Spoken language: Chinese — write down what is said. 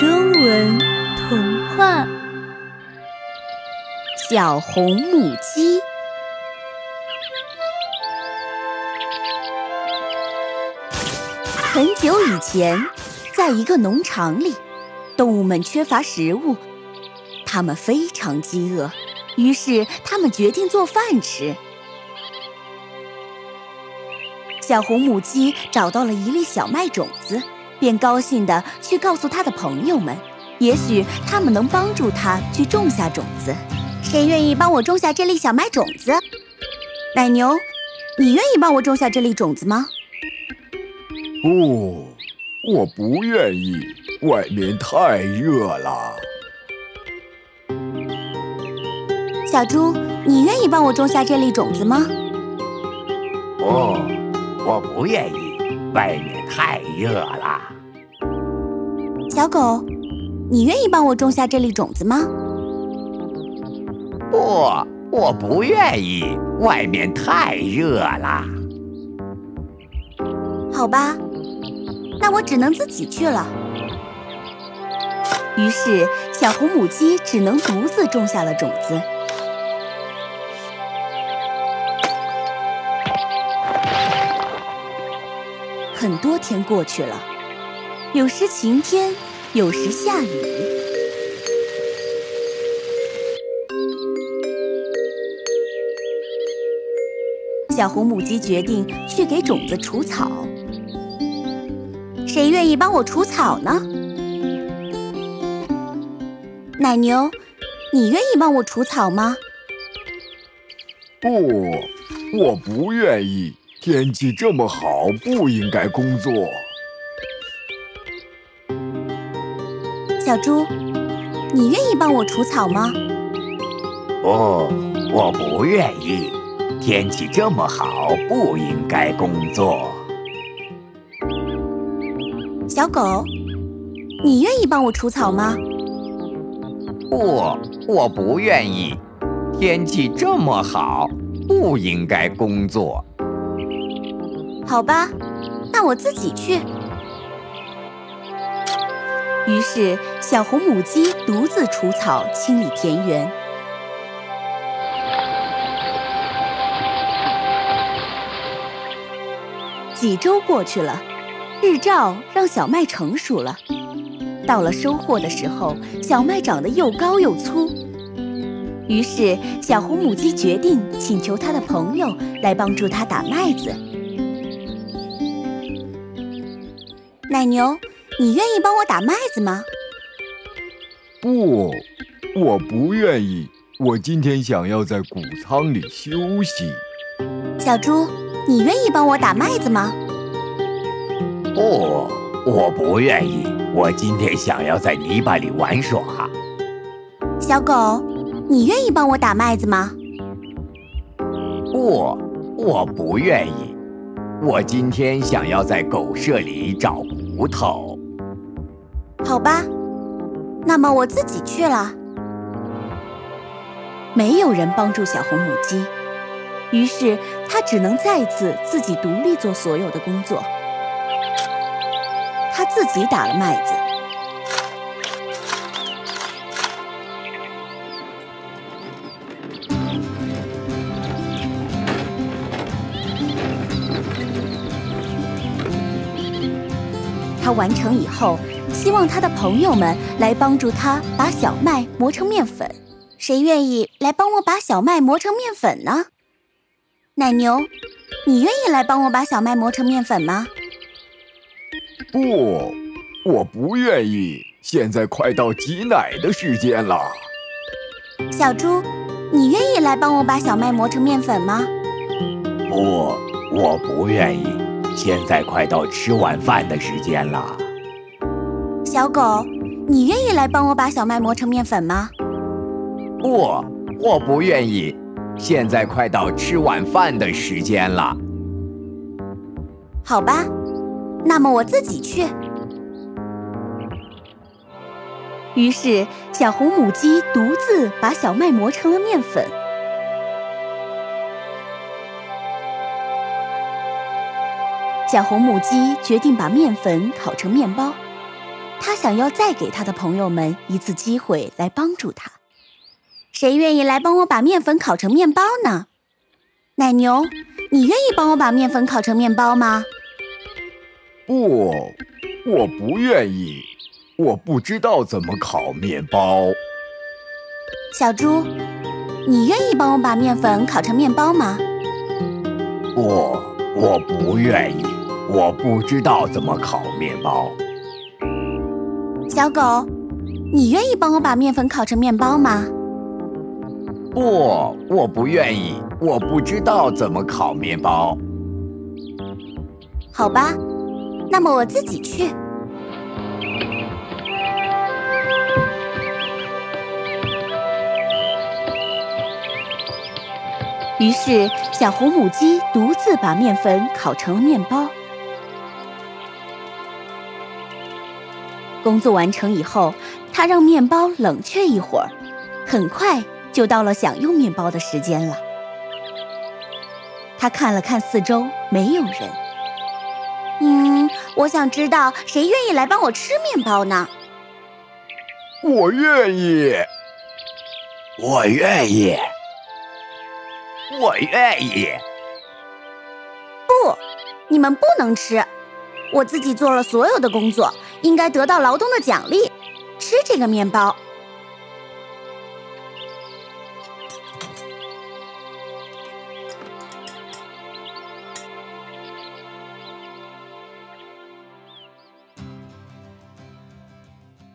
中文童话《小红母鸡》。很久以前，在一个农场里，动物们缺乏食物，它们非常饥饿，于是它们决定做饭吃。小红母鸡找到了一粒小麦种子。便高兴地去告诉他的朋友们，也许他们能帮助他去种下种子。谁愿意帮我种下这粒小麦种子？奶牛，你愿意帮我种下这粒种子吗？不，我不愿意，外面太热了。小猪，你愿意帮我种下这粒种子吗？不，我不愿意，外面太热了。小狗，你愿意帮我种下这粒种子吗？不，我不愿意，外面太热了。好吧，那我只能自己去了。于是，小红母鸡只能独自种下了种子。很多天过去了。有时晴天，有时下雨。小红母鸡决定去给种子除草。谁愿意帮我除草呢？奶牛，你愿意帮我除草吗？不，我不愿意。天气这么好，不应该工作。小猪，你愿意帮我除草吗？不，我不愿意。天气这么好，不应该工作。小狗，你愿意帮我除草吗？不，我不愿意。天气这么好，不应该工作。好吧，那我自己去。于是，小红母鸡独自除草、清理田园。几周过去了，日照让小麦成熟了。到了收获的时候，小麦长得又高又粗。于是，小红母鸡决定请求它的朋友来帮助它打麦子。奶牛。你愿意帮我打麦子吗？不，我不愿意。我今天想要在谷仓里休息。小猪，你愿意帮我打麦子吗？不，我不愿意。我今天想要在泥巴里玩耍。小狗，你愿意帮我打麦子吗？不，我不愿意。我今天想要在狗舍里找骨头。好吧，那么我自己去了。没有人帮助小红母鸡，于是它只能再次自己独立做所有的工作。它自己打了麦子，它完成以后。希望他的朋友们来帮助他把小麦磨成面粉。谁愿意来帮我把小麦磨成面粉呢？奶牛，你愿意来帮我把小麦磨成面粉吗？不，我不愿意。现在快到挤奶的时间了。小猪，你愿意来帮我把小麦磨成面粉吗？不，我不愿意。现在快到吃晚饭的时间了。小狗，你愿意来帮我把小麦磨成面粉吗？不，我不愿意。现在快到吃晚饭的时间了。好吧，那么我自己去。于是，小红母鸡独自把小麦磨成了面粉。小红母鸡决定把面粉烤成面包。它想要再给它的朋友们一次机会来帮助它。谁愿意来帮我把面粉烤成面包呢？奶牛，你愿意帮我把面粉烤成面包吗？不，我不愿意。我不知道怎么烤面包。小猪，你愿意帮我把面粉烤成面包吗？不，我不愿意。我不知道怎么烤面包。小狗，你愿意帮我把面粉烤成面包吗？不，我不愿意。我不知道怎么烤面包。好吧，那么我自己去。于是，小红母鸡独自把面粉烤成了面包。工作完成以后，他让面包冷却一会儿，很快。就到了享用面包的时间了。他看了看四周，没有人。嗯，我想知道谁愿意来帮我吃面包呢？我愿意。我愿意。我愿意。不，你们不能吃。我自己做了所有的工作，应该得到劳动的奖励。吃这个面包。